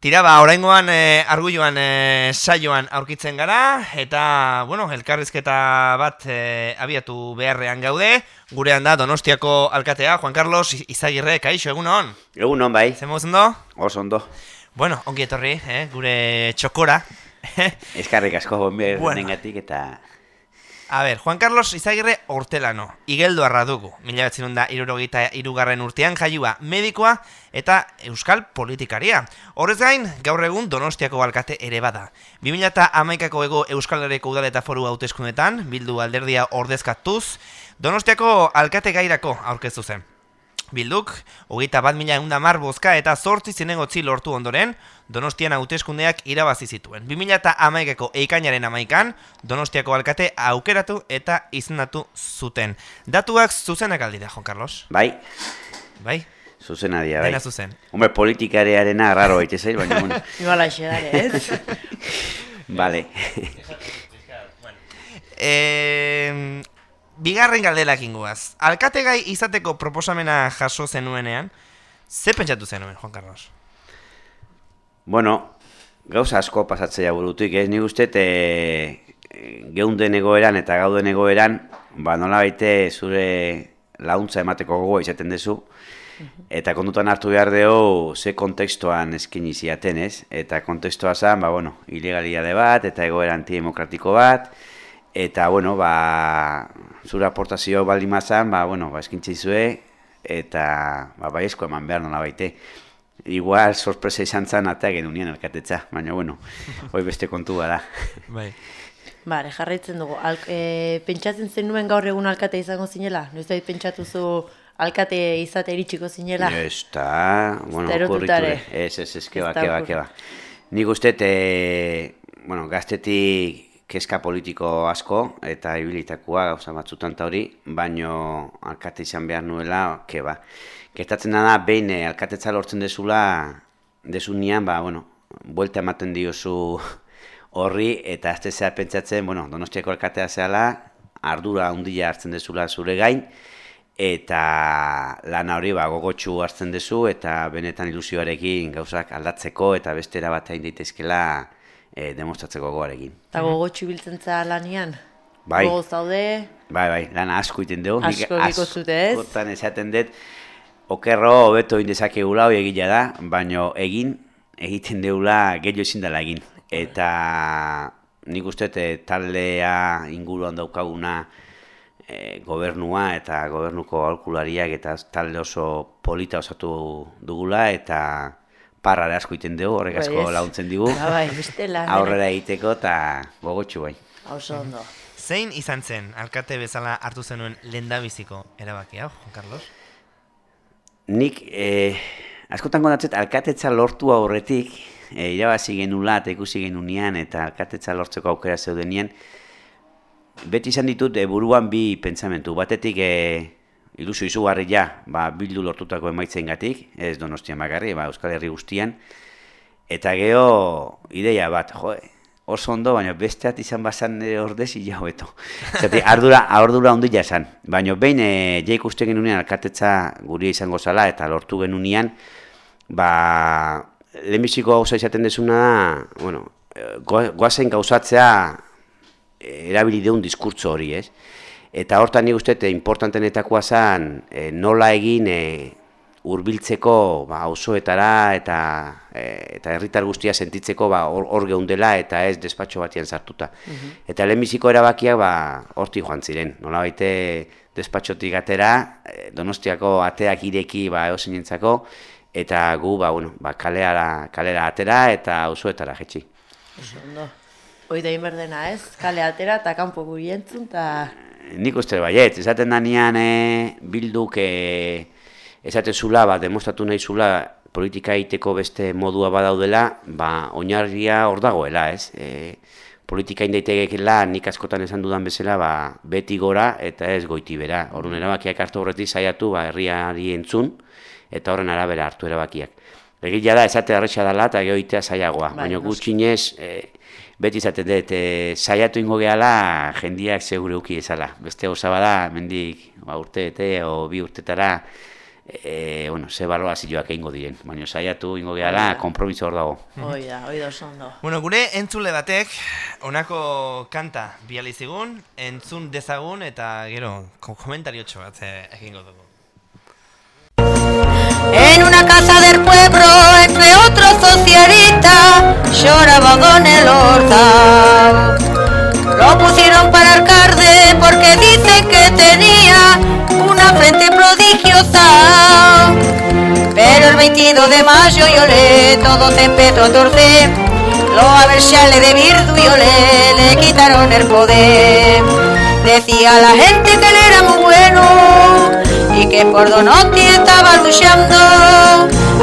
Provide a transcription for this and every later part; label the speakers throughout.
Speaker 1: Tira ba, oraingoan e, argulloan e, saioan aurkitzen gara, eta, bueno, elkarrizketa bat e, abiatu beharrean gaude, gurean da Donostiako alkatea, Juan Carlos Izagirre, kaixo, egun hon?
Speaker 2: Egun hon, bai.
Speaker 1: Zer ondo?
Speaker 2: Oso ondo.
Speaker 1: Bueno, ongi etorri, eh, gure txokora.
Speaker 2: Eskarrik asko bombe bueno. eta...
Speaker 1: A ber, Juan Carlos Izagirre hortelano, igeldo arra dugu, mila batzen da irurogeita irugarren urtean jaiua medikoa eta euskal politikaria. Horrez gain, gaur egun donostiako alkate ere bada. 2000 eta amaikako ego euskal herriko udal eta foru hauteskundetan, bildu alderdia ordezkatuz, donostiako alkate gairako aurkeztu zen. Bilduk, hogeita bat mila egun mar bozka eta zortzi zinegotzi lortu ondoren, Donostian hauteskundeak irabazi zituen. 2000 eta amaikeko eikainaren amaikan, Donostiako alkate aukeratu eta izenatu zuten. Datuak zuzenak aldira, Juan Carlos?
Speaker 2: Bai.
Speaker 1: Bai?
Speaker 2: Zuzena dia, bai.
Speaker 1: Dena zuzen.
Speaker 2: Hombre, politikarearena raro baita zail, baina... Bueno.
Speaker 3: Igual aixedare, ez?
Speaker 2: Vale.
Speaker 1: eh, bigarren galdelak ingoaz. Alkate gai izateko proposamena jaso zenuenean, ze pentsatu zenuen, Juan Carlos?
Speaker 2: Bueno, gauza asko pasatzea burutik, ez nik uste e, geunden egoeran eta gauden egoeran, ba nola baite zure launtza emateko gogoa izaten duzu, eta kontutan hartu behar dugu ze kontekstuan eskin iziaten ez, eta kontekstua zen, ba bueno, ilegalia de bat, eta egoera antidemokratiko bat, eta bueno, ba, zure aportazio baldin mazan, ba, bueno, ba, eskintzi eta ba, bai esko eman behar nola baite. Igual sorpresa izan zan eta egin unien elkatetza, baina bueno, hoi beste kontu da.
Speaker 1: Bai.
Speaker 3: Bare, jarraitzen dugu. Al, e, pentsatzen zen nuen gaur egun alkate izango zinela? Noiz da pentsatu zu alkate izate iritsiko zinela?
Speaker 2: Ez da, bueno, okurriture. Ez, ez, ez, keba, keba, keba. Nik uste, e, bueno, gaztetik keska politiko asko eta ibilitakua gauza batzutan ta hori, baino alkate izan behar nuela, ke ba. Gertatzen da behin eh, alkatetza lortzen dezula, desunian, ba, bueno, buelta ematen diozu horri, eta azte zea pentsatzen, bueno, donostiako alkatea zehala, ardura handia hartzen dezula zure gain, eta lan hori ba, gogotxu hartzen dezu, eta benetan ilusioarekin gauzak aldatzeko, eta bestera bat hain daitezkela, e, demostratzeko goarekin.
Speaker 3: Eta gogotxu biltzen za lanian?
Speaker 2: Bai.
Speaker 3: Gogo zaude?
Speaker 2: Bai, bai, lan asko iten dugu.
Speaker 3: Asko biko zute ez?
Speaker 2: Askotan esaten dut, okerro hobeto indezake gula hori egila da, baino egin, egiten deula gehiago ezin dela egin. Eta nik uste eh, taldea inguruan daukaguna e, gobernua eta gobernuko alkulariak eta talde oso polita osatu dugula eta parra asko iten dugu, horrek bai, asko launtzen digu.
Speaker 3: Ba, bai, beste lan.
Speaker 2: Aurrera egiteko eta gogotxu bai.
Speaker 3: Oso ondo.
Speaker 1: Zein izan zen, alkate bezala hartu zenuen lendabiziko erabaki hau, Juan Carlos?
Speaker 2: Nik, eh, askotan kontatzet, alkatetza lortu aurretik, eh, irabazi genula eta ikusi genunean eta alkatetza lortzeko aukera zeudenien, beti izan ditut e, buruan bi pentsamentu. Batetik, eh, ilusio izugarri ja, ba, bildu lortutako emaitzen gatik, ez donostian bakarri, ba, Euskal Herri guztian, eta geho, ideia bat, jo, oso ondo, baina besteat izan bazan ordez, ja hobeto. Zati, ardura, ardura ondo jasan. Baina behin, e, jaik uste genunean, alkatetza guri izango zala, eta lortu genunean, ba, lehenbiziko gauza izaten desuna, bueno, eh, goazen gauzatzea, erabili deun diskurtso hori, ez? Eta hortan nik uste, importantenetakoa zen e, nola egin e, hurbiltzeko ba, osoetara eta e, eta herritar guztia sentitzeko ba, hor, hor geundela eta ez despatxo batian sartuta. Mm Eta lehenbiziko erabakiak ba, horti joan ziren. Nola baite despatxotik atera, donostiako ateak ireki ba, eosinentzako, eta gu ba, bueno, ba, kaleara, kalera atera eta osoetara jetxi.
Speaker 3: Hoi da inberdena ez, kale atera eta kanpo guri entzun, eta
Speaker 2: nik uste baiet, esaten da nian e, bilduk e, esaten zula, ba, demostratu nahi zula politika egiteko beste modua badaudela, ba, oinarria hor dagoela, ez? E, politika indaitegekela nik askotan esan dudan bezala, ba, beti gora eta ez goiti bera. Horren erabakiak hartu horretik saiatu, ba, herriari entzun, eta horren arabera hartu erabakiak. Egia da, esate arretxa dela eta gehoitea zaiagoa, bai, baina gutxinez, e, beti izaten dut, e, saiatu ingo gehala jendiak segure uki ezala. Beste gauza bada, mendik ba, urte eta o bi urtetara e, bueno, ze balorazioak egingo diren. Baina saiatu ingo gehala, kompromiso hor dago.
Speaker 3: Hoi da, hoi da oso ondo.
Speaker 1: Bueno, gure entzule batek, honako kanta biali zigun, entzun dezagun eta gero ko- komentariotxo bat eh, egingo dugu.
Speaker 4: En una casa del pueblo, entre otros socialistas, lloraba don el porque dicen que tenía una frente prodigiosa. Pero el 22 de mayo yo le todo se empezó a torcer. Los aversiales de Virtu y Olé le quitaron el poder. Decía la gente que él era muy bueno y que por Donosti estaba luchando.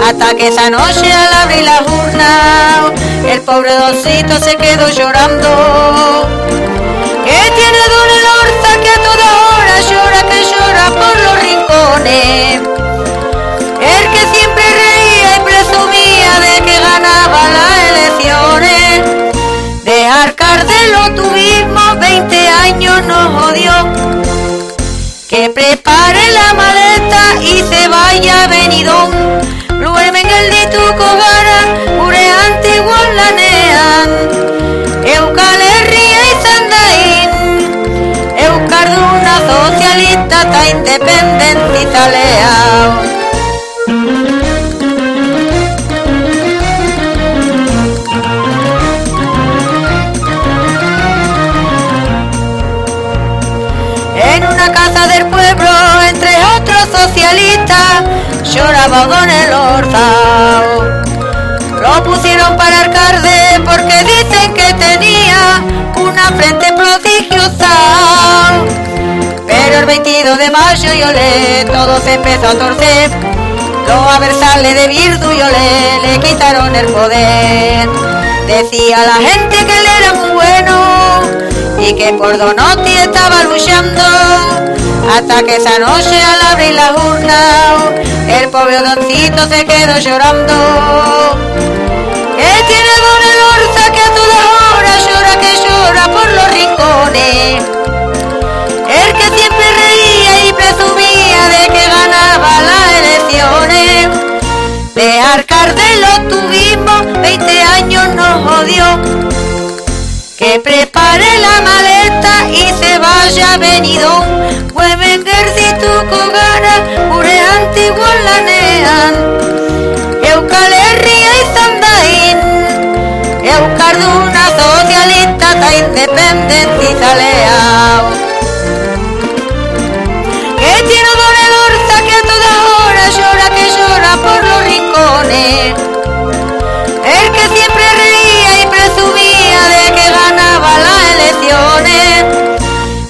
Speaker 4: Hasta que esa noche al abrir la urna, el pobre doncito se quedó llorando. Que tiene don El que siempre reía y presumía de que ganaba las elecciones. De alcalde lo tuvimos 20 años, nos jodió. Que prepare la maleta y se vaya. Luego venga el de tu cogara, ure antiguo lanean. Independentizalea. Pero el 22 de mayo y olé, todo se empezó a torcer. Los aversales de Virtu y olé, le quitaron el poder. Decía la gente que él era muy bueno y que por Donosti estaba luchando. Hasta que esa noche al abrir la urna, el pobre doncito se quedó llorando. Que tiene don el Orza que a toda hora llora, que llora por los rincones. De alcalde lo tuvimos, 20 años nos jodió. Que prepare la maleta y se vaya a Benidón. Mueven ejército con ganas, pure antiguo lanean. Euskal Herria izan dain, Euskalduna sozialista eta independentizalea. El que siempre reía y presumía de que ganaba las elecciones.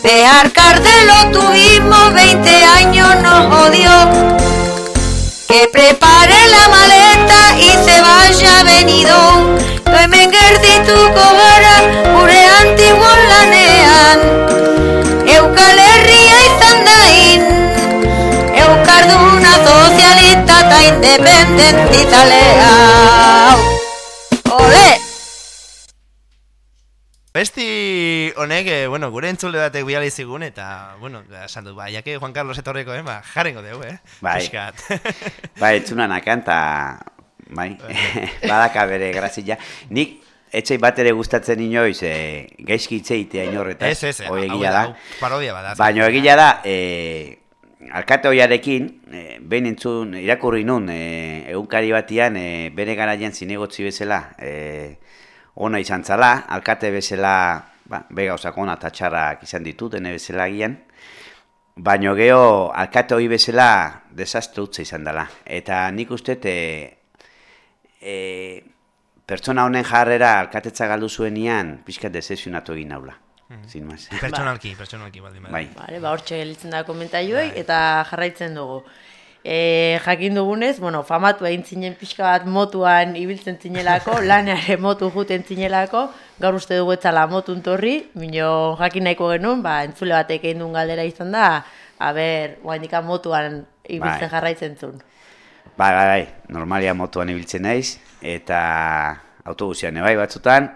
Speaker 4: De alcalde lo tuvimos 20 años, nos jodió. Que prepare la maleta y se vaya gara, independentizalea. Ole!
Speaker 1: Besti honek, eh, bueno, gure entzule batek biali zigun eta, bueno, esan dut, ba, jake Juan Carlos etorreko, eh, ba, jarengo dugu, eh?
Speaker 2: Bai. Bai, etzunan akanta, bai, badaka bere grazia. Nik etxei bat ere gustatzen inoiz, e, gaizki itzeitea inorretaz, hoi egia
Speaker 1: da, parodia bada.
Speaker 2: Baina egia da, e, alkate hoiarekin, e, behin entzun, irakurri nun, e, egunkari batian, e, bere garaian zinegotzi bezala, e, ona izan zala, alkate bezala, ba, bega osako ona eta txarrak izan ditu, dene bezala gian, baino geho, alkate hori bezala, desastre utza izan dela. Eta nik uste, e, e, pertsona honen jarrera alkatetza galdu zuenian, pixkat desesionatu egin naula. Sin más.
Speaker 1: Pertsonalki, pertsonalki baldin bada.
Speaker 2: Bai.
Speaker 3: Vale, ba, hortxe gelitzen da komentaioei eta jarraitzen dugu. E, jakin dugunez, bueno, famatu egin zinen pixka bat motuan ibiltzen zinelako, laneare motu juten zinelako, gaur uste dugu etzala motun torri, mino jakin nahiko genuen, ba, entzule batek egin duen galdera izan da, a ber, guaindika motuan ibiltzen
Speaker 2: Bai.
Speaker 3: jarraitzen zuen.
Speaker 2: Bai, bai, bai, normalia motuan ibiltzen naiz, eta autobusian bai batzutan,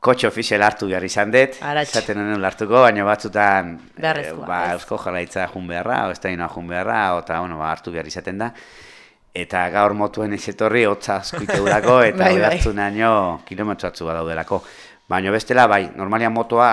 Speaker 2: kotxe ofizial hartu behar izan dut, esaten honen hartuko, baina batzutan
Speaker 3: Beharrezkoa,
Speaker 2: ba, eusko jarraitza jun beharra, o da jun beharra, eta bueno, ba, hartu behar izaten da. Eta gaur motuen ez etorri, hotza askoite durako, eta
Speaker 3: Bai,
Speaker 2: bai, naino kilometro atzu badaudelako. Baina bestela, bai, normalian motoa,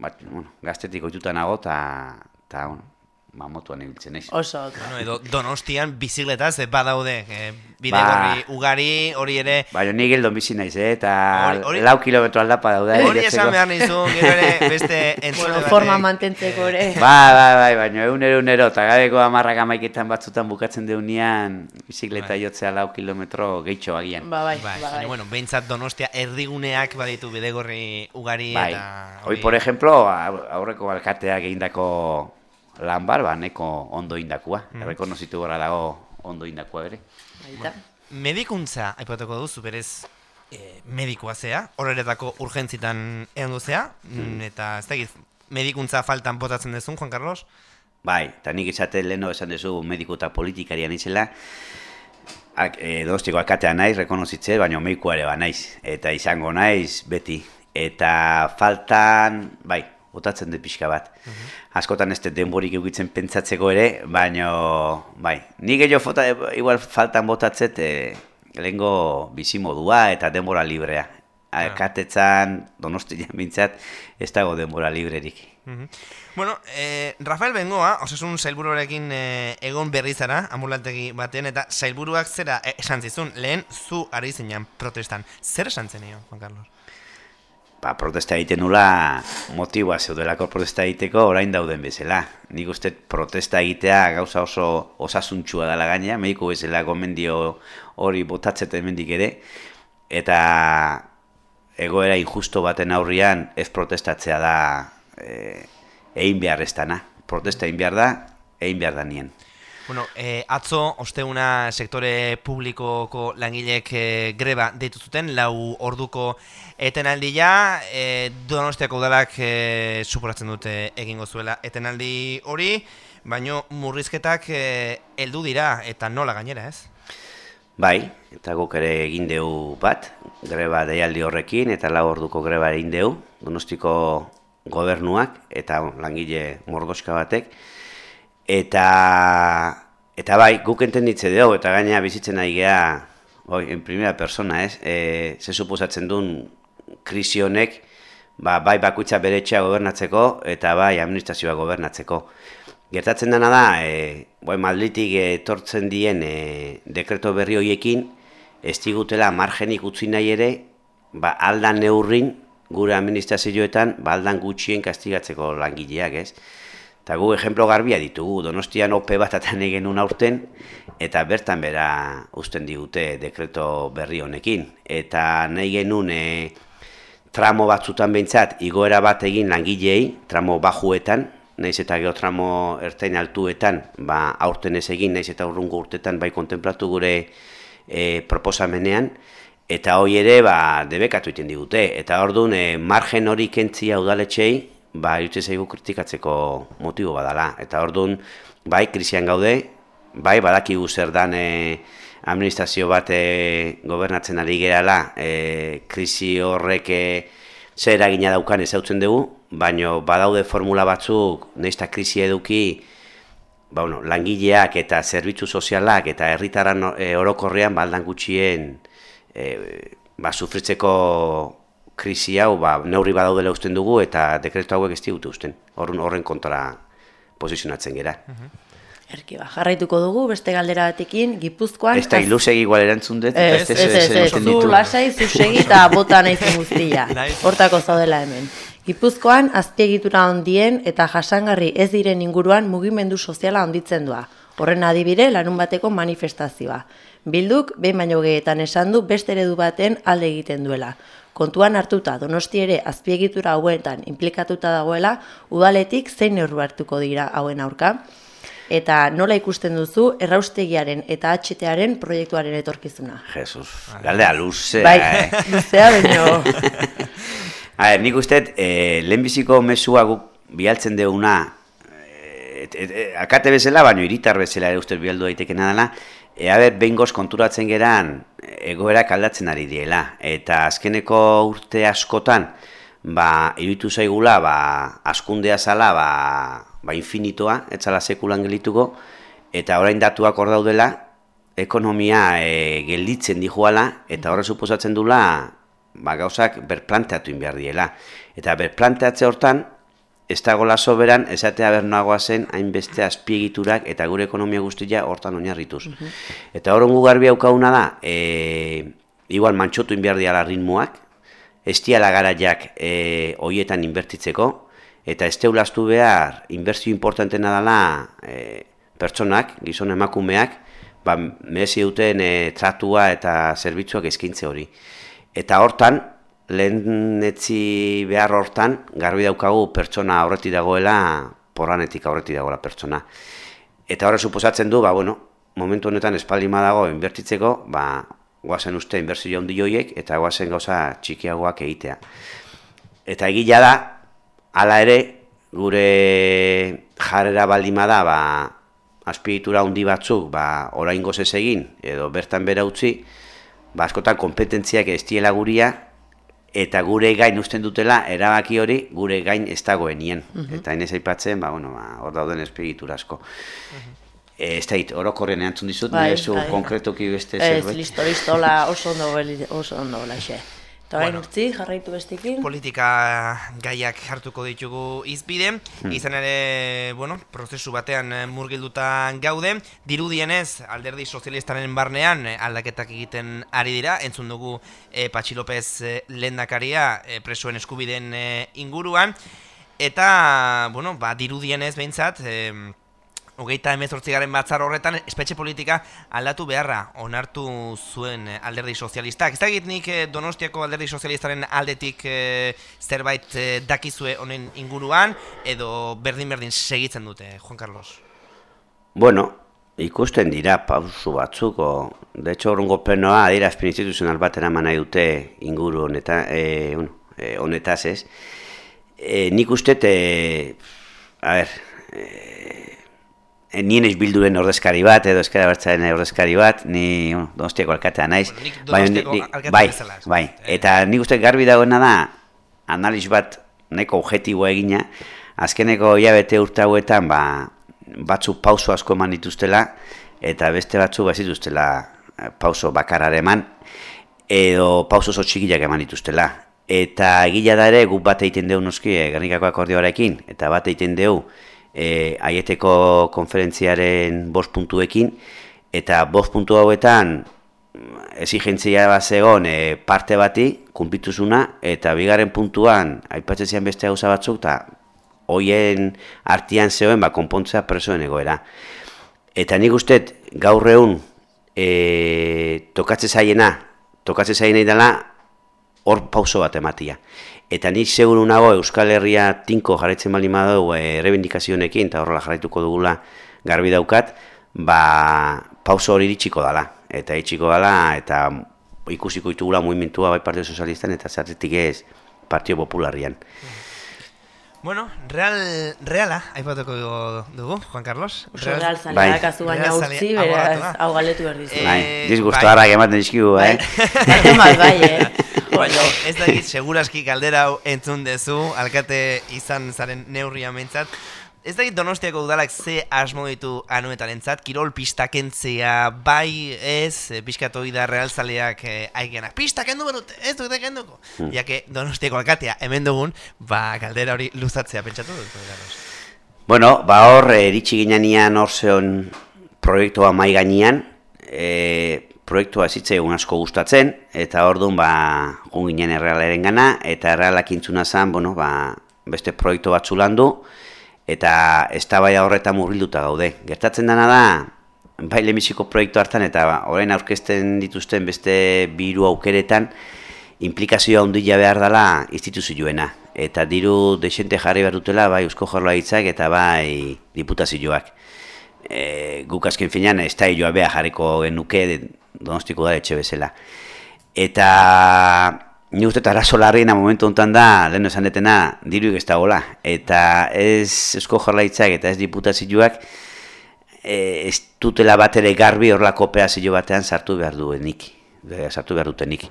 Speaker 2: bat, bueno, gaztetik oituta nago, eta bueno, ba, motuan ibiltzen naiz.
Speaker 3: Oso.
Speaker 1: Bueno, edo donostian bizikletaz eh, badaude, eh, bide
Speaker 2: Ba.
Speaker 1: ugari, hori ere,
Speaker 2: Baina ni geldon bizi naiz, eh? eta
Speaker 1: Hori- hori-
Speaker 2: lau kilometro aldapa daude.
Speaker 1: hori esan behar nizu, gero ere beste entzule
Speaker 3: Bueno, forma mantentzeko ere.
Speaker 2: Bai, bai, bai, baina egunero egunero, eta gabeko amarrak amaiketan batzutan bukatzen deunean, bizikleta jotzea lau kilometro gehitxo agian.
Speaker 3: Ba, bai,
Speaker 1: Bai,
Speaker 3: ba,
Speaker 1: baina,
Speaker 3: bai.
Speaker 1: bueno, behintzat donostia erdiguneak baditu bidegorri ugari
Speaker 2: Bai,
Speaker 1: eta...
Speaker 2: hoi, por ejemplo, aur- aurreko alkateak egindako lan bar, ba, neko ondo indakua. Mm. Errekonozitu gara dago ondo indakua bere.
Speaker 3: Baita.
Speaker 1: Medikuntza, aipatuko duzu, berez e, medikoa zea, horretako urgentzitan egon duzea, mm. eta ez da medikuntza faltan botatzen dezun, Juan Carlos?
Speaker 2: Bai, eta nik esate leheno esan duzu mediku eta politikarian izela, Ak, e, dostiko alkatea naiz, rekonozitze, baina meikoa ere ba naiz. Eta izango naiz beti. Eta faltan, bai, botatzen dut pixka bat. Askotan ez denborik eukitzen pentsatzeko ere, baina, bai, nik gehiago fota, igual faltan botatzet, e, lehengo bizimodua eta denbora librea. Alkatetzan, donostian bintzat, ez dago denbora librerik.
Speaker 1: Mhm. Bueno, eh, Rafael Bengoa, osasun sailburuarekin eh, egon berri zara, ambulantegi batean, eta sailburuak zera esan zizun, lehen zu ari zinean protestan. Zer esan zenio, Juan Carlos?
Speaker 2: Ba, protesta egiten nula motiboa zeudelako protesta egiteko orain dauden bezala. Nik uste protesta egitea gauza oso osasuntsua dela gaina, mediko bezala gomendio hori botatzete hemendik ere, eta egoera injusto baten aurrian ez protestatzea da e, egin behar ez dana. Protesta egin behar da, egin behar da nien.
Speaker 1: Bueno, eh, atzo, osteuna sektore publikoko langilek eh, greba deitu zuten, lau orduko etenaldia, eh, donostiako udalak eh, suporatzen dute egingo zuela etenaldi hori, baino murrizketak heldu dira eta nola gainera, ez?
Speaker 2: Bai, eta guk ere egin deu bat, greba deialdi horrekin, eta lau orduko greba egin deu, donostiko gobernuak, eta langile mordoska batek, eta, eta bai, guk entenditze dugu, eta gaina bizitzen ari geha, oi, en primera persona, ez, e, ze suposatzen duen krisi honek, ba, bai bakuitza bere gobernatzeko, eta bai administrazioa gobernatzeko. Gertatzen dena da, e, bai, Madridik etortzen dien e, dekreto berri horiekin, ez digutela margenik utzi nahi ere, ba, aldan neurrin, gure administrazioetan, ba, aldan gutxien kastigatzeko langileak, ez? Eta gu ejemplo garbia ditugu, donostian ope bat atan egin aurten, eta bertan bera usten digute dekreto berri honekin. Eta nahi genuen e, tramo batzutan behintzat, igoera bat egin langilei, tramo bajuetan, naiz eta gero tramo ertain altuetan, ba, aurten ez egin, naiz eta urrungo urtetan bai kontemplatu gure e, proposamenean, eta hoi ere ba, debekatu egiten digute. Eta orduan e, margen hori kentzia udaletxei, ba, irutze zaigu kritikatzeko motibo badala. Eta orduan, bai, krisian gaude, bai, badakigu zer dan e, administrazio bat e, gobernatzen ari gerala, e, krisi horrek e, zer eragina daukan ezautzen dugu, baino badaude formula batzuk, neizta krisi eduki, ba, bueno, langileak eta zerbitzu sozialak eta herritaran e, orokorrean baldan gutxien e, ba, sufritzeko krisi hau ba, neurri badaudela usten dugu eta dekretu hauek ez digute usten. Horren, horren kontra posizionatzen gera.
Speaker 3: Erki, ba, jarraituko dugu, beste galdera batekin, Gipuzkoan...
Speaker 2: Ez da ilusegi igual erantzun dut, eta
Speaker 3: Ez, ez, ez, ez, zu lasai, zu segi eta bota naizen guztia. Hortako zaudela hemen. Gipuzkoan azpiegitura handien eta jasangarri ez diren inguruan mugimendu soziala handitzen doa. Horren adibide larun bateko manifestazioa. Bilduk behin baino gehetan esan du beste eredu baten alde egiten duela. Kontuan hartuta Donosti ere azpiegitura hauetan implikatuta dagoela, udaletik zein neurru hartuko dira hauen aurka eta nola ikusten duzu erraustegiaren eta HTaren proiektuaren etorkizuna.
Speaker 2: Jesus, galdea luzea,
Speaker 3: Bai,
Speaker 2: eh?
Speaker 3: luzea baino.
Speaker 2: A ber, nik uste, e, lehenbiziko mesua guk bialtzen deuna, et, et, et, akate bezala, baino iritar bezala ere uste bialdu daitekena dela, E, haber, behin goz konturatzen geran, egoerak aldatzen ari diela. Eta azkeneko urte askotan, ba, iruditu zaigula, ba, askundea zala, ba, ba infinitoa, etzala sekulan gelituko, eta orain datuak hor daudela, ekonomia e, gelditzen dijuala, eta horre suposatzen dula, ba, gauzak berplanteatu inbiar diela. Eta berplanteatze hortan, ez dago laso beran, esatea bernagoa zen, hainbeste azpiegiturak eta gure ekonomia guztia hortan oinarrituz. Mm Eta horren garbi haukauna da, e, igual mantxotu inbiar diala ritmoak, ez diala garaiak e, hoietan inbertitzeko, eta ez teulaztu behar, inbertzio importantena dela e, pertsonak, gizon emakumeak, ba, merezi duten e, tratua eta zerbitzuak eskaintze hori. Eta hortan, lehen etzi behar hortan, garbi daukagu pertsona aurreti dagoela, porranetik aurreti dagoela pertsona. Eta horre suposatzen du, ba, bueno, momentu honetan espaldima dago inbertitzeko, ba, guazen uste inbertsio handi joiek, eta guazen gauza txikiagoak egitea. Eta egila da, hala ere, gure jarrera baldima da, ba, azpiritura handi batzuk ba, orain gozez egin, edo bertan bera utzi, ba, askotan kompetentziak ez diela guria, eta gure gain usten dutela, erabaki hori gure gain ez dagoen nien. Mhm. Eta hain aipatzen, ba, bueno, ba, hor dauden espiritura asko. Mhm. E, ez da hit, orokorren erantzun dizut, bai, nire zu bai, konkretoki beste
Speaker 3: zerbait. Ez, listo, listo, la, oso ondo, oso ondo, la, Eta bueno, urtzi, jarraitu bestekin.
Speaker 1: Politika gaiak hartuko ditugu izbide. Hmm. Izan ere, bueno, prozesu batean eh, murgilduta gaude. Dirudienez, alderdi sozialistaren barnean eh, aldaketak egiten ari dira. Entzun dugu e, Patxi López e, lendakaria e, presuen eskubideen inguruan. Eta, bueno, ba, dirudienez behintzat... E, hogeita emezortzigaren batzar horretan, espetxe politika aldatu beharra onartu zuen eh, alderdi sozialistak. Ez da nik eh, Donostiako alderdi sozialistaren aldetik e, zerbait e, dakizue honen inguruan, edo berdin-berdin segitzen dute, Juan Carlos?
Speaker 2: Bueno, ikusten dira pausu batzuko, de hecho horrengo penoa adira instituzional bat eraman nahi dute inguru honeta, e, bueno, e, honetaz ez. E, nik uste, e, a ber, e, Eh, nien ez bilduren ordezkari bat, edo eskara bertzaren ordezkari bat, ni bueno, donostiako alkatea naiz.
Speaker 1: Bueno, bai, bai,
Speaker 2: bai, eta nik uste garbi dagoena da, analiz bat neko objetiboa egina, azkeneko hilabete urte hauetan, ba, batzu pauso asko eman dituztela, eta beste batzu bazituztela eh, pauso bakarare eman, edo pauso txikiak eman dituztela. Eta egila da ere, guk bat egiten dugu noski, eh, garnikako akordioarekin, eta bat egiten dugu, e, aieteko konferentziaren bost puntuekin, eta bost puntu hauetan exigentzia bat zegoen e, parte bati, kunpituzuna, eta bigarren puntuan, aipatzen zian beste gauza batzuk, eta hoien artian zegoen, ba, konpontzea presoen egoera. Eta nik uste gaur egun e, tokatze zaiena, tokatze zaiena idala, hor pauso bat ematia. Eta nik seguru nago Euskal Herria tinko jarraitzen bali madau e, rebendikazionekin, eta horrela jarraituko dugula garbi daukat, ba, pauso hori ditxiko dala. Eta itxiko dala, eta ikusiko ditugula movimentua bai Partio Sozialistan, eta zertetik ez Partio Popularian.
Speaker 1: Bueno, real, reala, aipatuko dugu, Juan Carlos.
Speaker 3: Real, real zalea bai. kasu baina utzi, beraz, hau galetu behar dizu.
Speaker 2: Bai, disgustu harrak ematen dizkigu, eh?
Speaker 3: Bai, bai, eh?
Speaker 1: Baina, ez da seguraski kaldera hau entzun dezu, alkate izan zaren neurria mentzat. Ez da donostiako udalak ze asmo ditu anuetan entzat, kirol pistakentzea, bai ez, piskatu da realzaleak eh, aigena. Pistakendu berut, ez dut kenduko. Hmm. Iake donostiako alkatea hemen dugun, ba kaldera hori luzatzea pentsatu dut.
Speaker 2: Bueno, ba hor, eritxi ginean hor proiektua mai gainean, e, proiektua zitze egun asko gustatzen, eta hor duen, ba, ginen errealaren gana, eta errealak intzuna zen, bueno, ba, beste proiektu bat landu, eta ez da bai horretan murrilduta gaude. Gertatzen dena da, bai lemisiko proiektu hartan, eta ba, orain aurkezten dituzten beste biru aukeretan, implikazioa ondila behar dela instituzioena. Eta diru desente jarri behar dutela, bai eusko jorloa eta bai diputazioak. E, guk azken finean, ez da joa behar jarriko genuke, donostiko da etxe bezala. Eta ni uste arazo larriena momentu honetan da, lehen esan detena, diruik ez da gola. Eta ez esko jarlaitzak eta ez diputazioak e, ez dutela bat ere garbi horlako operazio batean sartu behar duenik, sartu behar dutenik.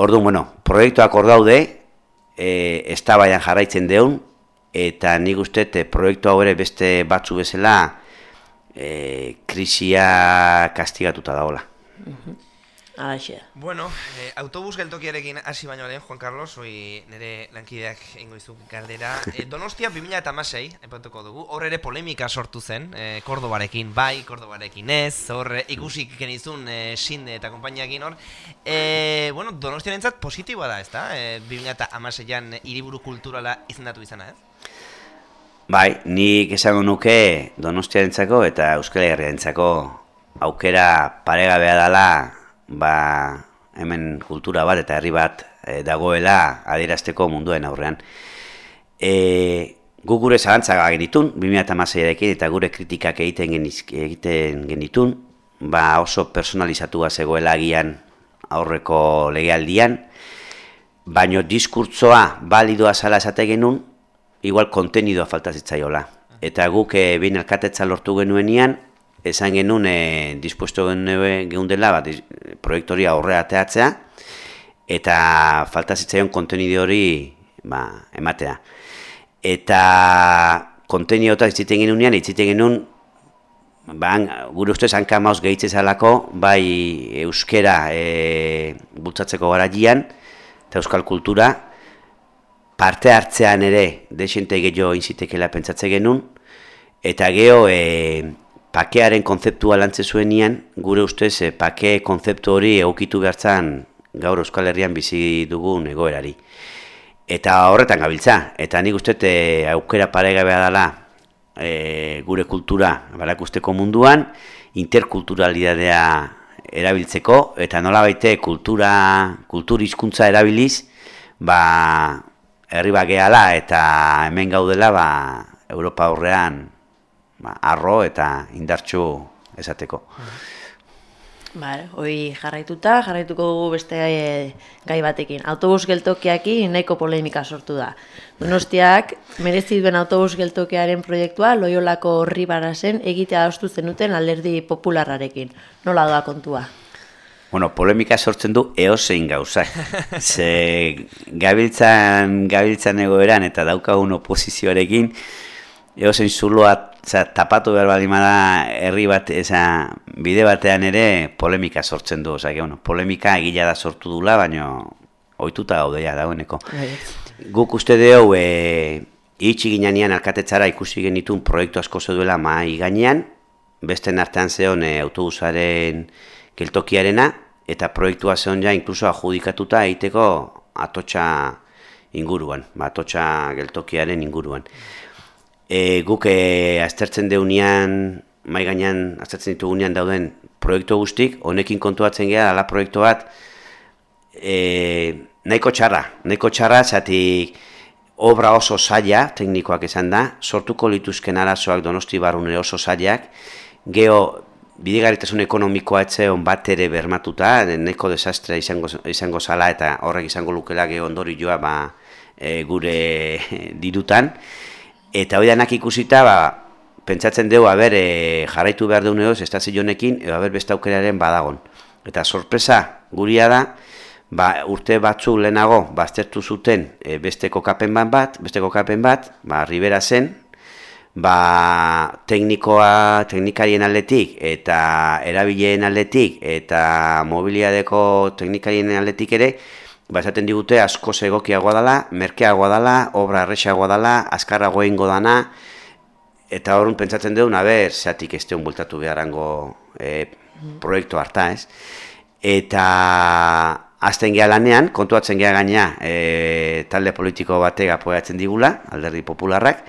Speaker 2: Orduan, bueno, proiektuak hor daude, e, ez jarraitzen deun, eta nik uste e, proiektu hau ere beste batzu bezala e, krisia kastigatuta daola.
Speaker 3: Alaxea.
Speaker 1: Bueno, eh, autobus geltokiarekin hasi baino lehen, Juan Carlos, hoi nire lankideak ingo izu galdera. Eh, Donostia 2006, epatuko dugu, hor ere polemika sortu zen, eh, Kordobarekin bai, Kordobarekin ez, hor eh, ikusik genizun eh, sinde eta konpainiakin hor. Eh, bueno, Donostia nintzat positiboa da, ez da? Eh, 2006an hiriburu kulturala izendatu izana, ez?
Speaker 2: Bai, nik esango nuke Donostiarentzako eta Euskal Herriarentzako aukera paregabea dela ba, hemen kultura bat eta herri bat e, dagoela adierazteko munduen aurrean. E, gu gure zalantzak genitun, 2008 eta gure kritikak egiten, geniz, egiten genitun, ba oso personalizatua zegoela agian aurreko legealdian, baino diskurtzoa balidoa zala esate genuen, igual kontenidoa falta zitzaiola. Eta guk e, behin alkatetza lortu genuenian, esan genuen e, dispuesto geundela bat, proiektori aurre ateatzea, eta falta zitzaion kontenido hori ba, ematea. Eta kontenido eta itziten genunean, itziten genuen, ba, gure ustez hanka mauz gehitzezalako, bai euskera e, bultzatzeko garaian, eta euskal kultura, parte hartzean ere, desente gehiago inzitekela pentsatze genuen, eta geho, e, pakearen konzeptua lantze zuenian, gure ustez e, pake konzeptu hori egukitu behartzan gaur Euskal Herrian bizi dugun egoerari. Eta horretan gabiltza, eta nik uste e, aukera paregabea dela e, gure kultura barakusteko munduan, interkulturalidadea erabiltzeko, eta nola baite kultura, kultur hizkuntza erabiliz, ba, herri bageala eta hemen gaudela ba, Europa horrean ba, arro eta indartxu esateko.
Speaker 3: Vale, hoi jarraituta, jarraituko dugu beste e, gai batekin. Autobus geltokiaki nahiko polemika sortu da. Donostiak, merezi duen autobus geltokiaren proiektua loiolako horri barazen egitea adostu zenuten alderdi popularrarekin. Nola doa kontua?
Speaker 2: Bueno, polemika sortzen du eosein gauzak. Ze gabiltzan, gabiltzan egoeran eta daukagun oposizioarekin, eosein zuloa Osa, tapatu behar bali da herri bat, eza, bide batean ere polemika sortzen du. Osa, bueno, polemika egila da sortu dula, baina ohituta gaudea dagoeneko. Bai. Guk uste dugu, e, itxi ginean alkatetzara ikusi genitun proiektu asko duela mai gainean, beste artean zeon e, autobusaren geltokiarena, eta proiektua zeon ja inkluso adjudikatuta egiteko atotxa inguruan, ba, atotxa geltokiaren inguruan. E, guk e, aztertzen deunean, mai gainean aztertzen ditugunean dauden proiektu guztik, honekin kontuatzen geha, ala proiektu bat, e, nahiko txarra, nahiko txarra, zati obra oso zaila, teknikoak esan da, sortuko lituzken arazoak donosti barrunere oso zailak, geho, bidegarritasun ekonomikoa etzeon bat ere bermatuta, neko desastre izango, izango zala eta horrek izango lukela geho ondori joa ba, e, gure dirutan, Eta hori danak ikusita, ba, pentsatzen dugu, haber, e, jarraitu behar dugu edo, estazio honekin, edo haber beste aukeraren badagon. Eta sorpresa guria da, ba, urte batzu lehenago, baztertu zuten e, beste kokapen bat, beste kokapen bat, ba, ribera zen, ba, teknikoa, teknikarien aldetik, eta erabileen aldetik, eta mobiliadeko teknikarien aldetik ere, ba, esaten digute asko egokiagoa dela, merkeagoa dela, obra arrexagoa dela, azkarrago egingo dana, eta horren pentsatzen dugu, naber, zeatik ez deun bultatu beharango e, proiektu harta, ez? Eta azten geha lanean, kontuatzen geha gaina e, talde politiko batek apoiatzen digula, alderdi popularrak,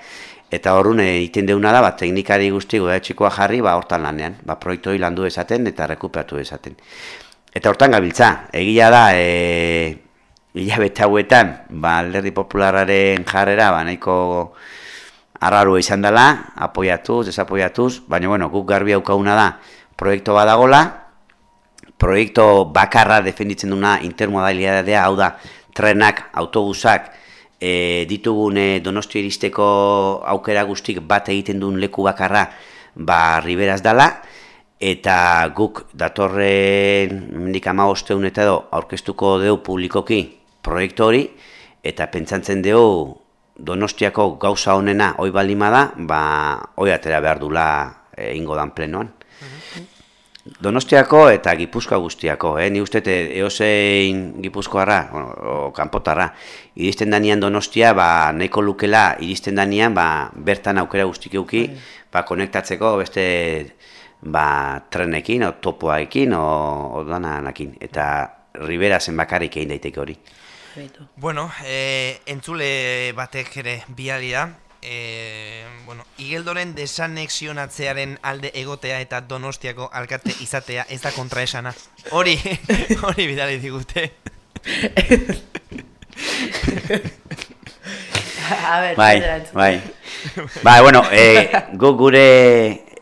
Speaker 2: eta horren egiten deuna da, ba, teknikari guzti godatxikoa jarri, ba, hortan lanean, ba, proiektu landu esaten eta rekuperatu esaten. Eta hortan gabiltza, egia da, e, hilabete hauetan, ba, alderdi populararen jarrera, ba, nahiko arrarua izan dela, apoiatuz, desapoiatuz, baina, bueno, guk garbi haukaguna da, proiektu badagola, proiektu bakarra defenditzen duna intermodalidadea, hau da, trenak, autobusak, e, ditugun donosti eristeko aukera guztik bat egiten duen leku bakarra, ba, riberaz dala, eta guk datorren mendik ama osteun eta edo aurkeztuko deu publikoki proiektu hori, eta pentsantzen dugu donostiako gauza honena hoi balima da, ba, hoi atera behar dula egingo dan plenoan. Donostiako eta Gipuzkoa guztiako, eh? ni uste eosein Gipuzkoarra, bueno, o kanpotarra, iristen danian Donostia, ba, nahiko lukela iristen danian, ba, bertan aukera guztik euki, ba, konektatzeko beste ba, trenekin, o topoaekin, o, o dananakin, eta Ribera zen bakarrik egin daiteke hori.
Speaker 1: Bueno, e, entzule batek ere biali da. E, bueno, Igeldoren desanexionatzearen alde egotea eta Donostiako alkate izatea ez da kontraesana. Hori, hori bidali digute.
Speaker 3: A ber,
Speaker 2: Bai, bai. Bai, bueno, e, gu gure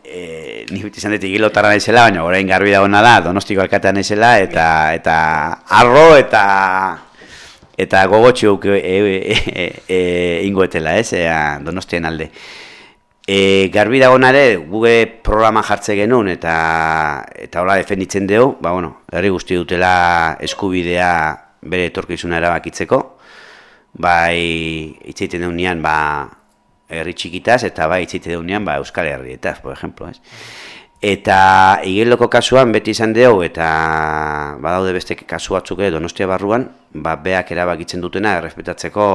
Speaker 2: e, ni beti izan dut igilotarra naizela, baina orain garbi dagoena da, donostiko alkatea naizela, eta, eta arro eta eta gogotxi guk e, e, e, e, ingoetela, ez, ea, donostien alde. E, garbi dagoenare, guge programa jartze genuen, eta eta hola defenditzen dugu, ba, bueno, herri guzti dutela eskubidea bere etorkizuna erabakitzeko, bai itzaiten deunean ba herri txikitaz eta bai itzaiten deunean ba Euskal Herrietaz, por ejemplo, ez? Eta igeloko kasuan beti izan dugu eta badaude beste kasu batzuk ere Donostia barruan, ba beak erabakitzen dutena errespetatzeko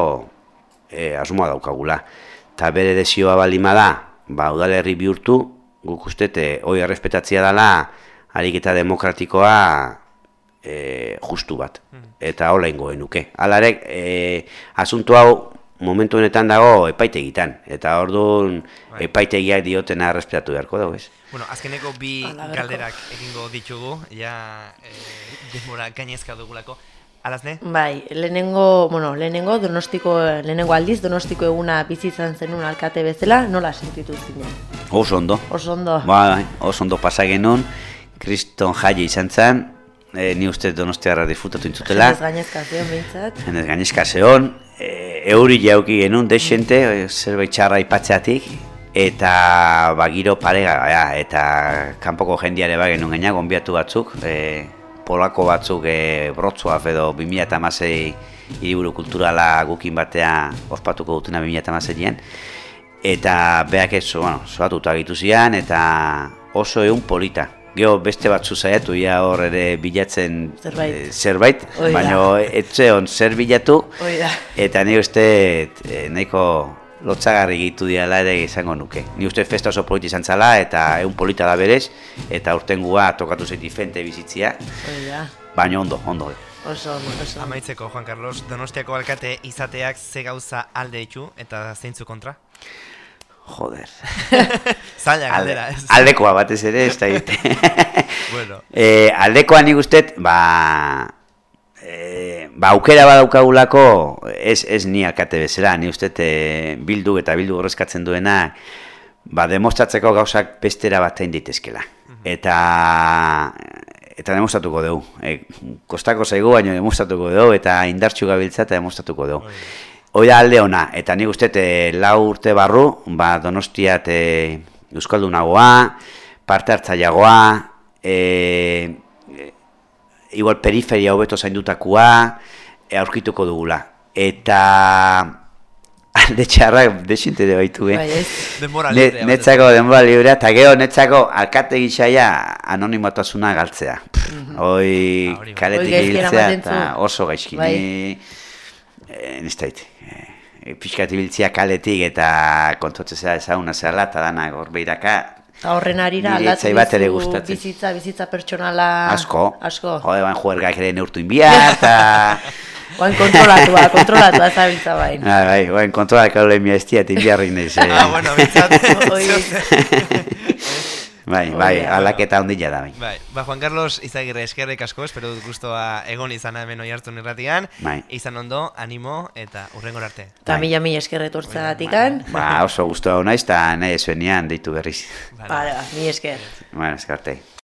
Speaker 2: e, asmoa daukagula. Ta bere desioa balima da, ba udalerri bihurtu, guk uste te hoi errespetatzia dela ariketa demokratikoa e, justu bat. Eta hola ingo genuke. Hala ere, e, asunto hau momentu honetan dago epaitegitan. Eta orduan epaitegiak diotena errespetatu beharko dago, ez?
Speaker 1: Bueno, azkeneko bi galderak egingo ditugu, ja e, denbora gainezka dugulako. Alazne?
Speaker 3: Bai, lehenengo, bueno, lehenengo donostiko, lehenengo aldiz donostiko eguna bizi izan zenun alkate bezala, nola sentitu zinen?
Speaker 2: Oso ondo.
Speaker 3: Oso ondo.
Speaker 2: Bai, oso ondo pasa genuen, kriston jaia izan zen, e, ni uste donostiarra disfrutatu intzutela.
Speaker 3: Ez gainezka zion behintzat.
Speaker 2: Henez gainezka zehon, e, euri jauki genuen desente, e, zerbait txarra ipatzeatik, eta ba, giro parega, ja, eta kanpoko jendiare ba genuen gaina, gonbiatu batzuk, e, polako batzuk e, brotzoaf edo 2006 hiriburu kulturala gukin batea ospatuko dutena 2006an, eta beak ez, bueno, zoatuta gitu zian, eta oso egun polita. Gero beste batzu saiatu ja hor ere bilatzen
Speaker 3: Zerbait.
Speaker 2: eh, zerbait baina etzeon zer bilatu,
Speaker 3: Hoi da.
Speaker 2: eta ni uste eh, nahiko lotzagarri gitu diala ere izango nuke. Ni uste festa oso politi izan zala, eta egun polita da berez, eta urtengua tokatu zeti fente bizitzia,
Speaker 3: Hoi da.
Speaker 2: baina ondo, ondo.
Speaker 3: Oso oso.
Speaker 1: Amaitzeko, Juan Carlos, Donostiako alkate izateak ze gauza alde ditu eta zeintzu kontra?
Speaker 2: Joder.
Speaker 1: Zaila
Speaker 2: Alde,
Speaker 1: galdera, ez?
Speaker 2: aldekoa batez ere, ez da egite.
Speaker 1: Bueno,
Speaker 2: e, aldekoa nik ustet, ba, e, ba aukera badaukagulako, ez, ez ni alkate bezala, ni ustet e, bildu eta bildu horrezkatzen duena, ba, demostratzeko gauzak bestera bat egin daitezkela. Eta, eta demostratuko dugu. E, kostako zaigu, baina demostratuko dugu, eta indartxu gabiltza eta demostratuko dugu. Hoi da alde ona, eta nik uste e, lau urte barru, ba, donostia e, Euskaldunagoa, parte hartzaileagoa, e, e, igual periferia hobeto zaindutakoa, e, aurkituko dugula. Eta alde txarrak desinte de baitu, eh?
Speaker 3: Bai,
Speaker 1: denbora librea.
Speaker 2: netzako denbora librea, eta gero netzako alkate gisaia anonimotasuna galtzea. Pff, Hoi
Speaker 1: Ah, bai.
Speaker 2: kaletik eta
Speaker 3: zu.
Speaker 2: oso gaizki.
Speaker 3: Bai.
Speaker 2: Eh, eh, pixkat ibiltzea kaletik eta kontotzea ezaguna zela eta dana gorbeiraka
Speaker 3: Eta horren arira aldatu
Speaker 2: bat ere gustatzen.
Speaker 3: bizitza, bizitza pertsonala...
Speaker 2: asko.
Speaker 3: Asko.
Speaker 2: Jode, bain juergak ere neurtu inbia eta...
Speaker 3: Oain kontrolatua, kontrolatua zabiltza bain.
Speaker 2: Ah, bai, bain kontrola kaule mia estia eta inbiarrik nahiz. eh.
Speaker 1: Ah, bueno, bintzat.
Speaker 2: Bai, bai, alaketa ondila da, bai.
Speaker 1: Bai, ba Juan Carlos Izagirre eskerrik asko, espero dut gustoa egon izana hemen oi hartu irratian.
Speaker 2: Bai.
Speaker 1: Izan ondo, animo eta urrengor arte.
Speaker 3: Eta mila mila eskerret hortzagatikan.
Speaker 2: Ba, oso guztua naiz, eta nahi ezuenian deitu berriz.
Speaker 1: Vale.
Speaker 3: Ba, mi esker.
Speaker 2: Bueno, eskarte.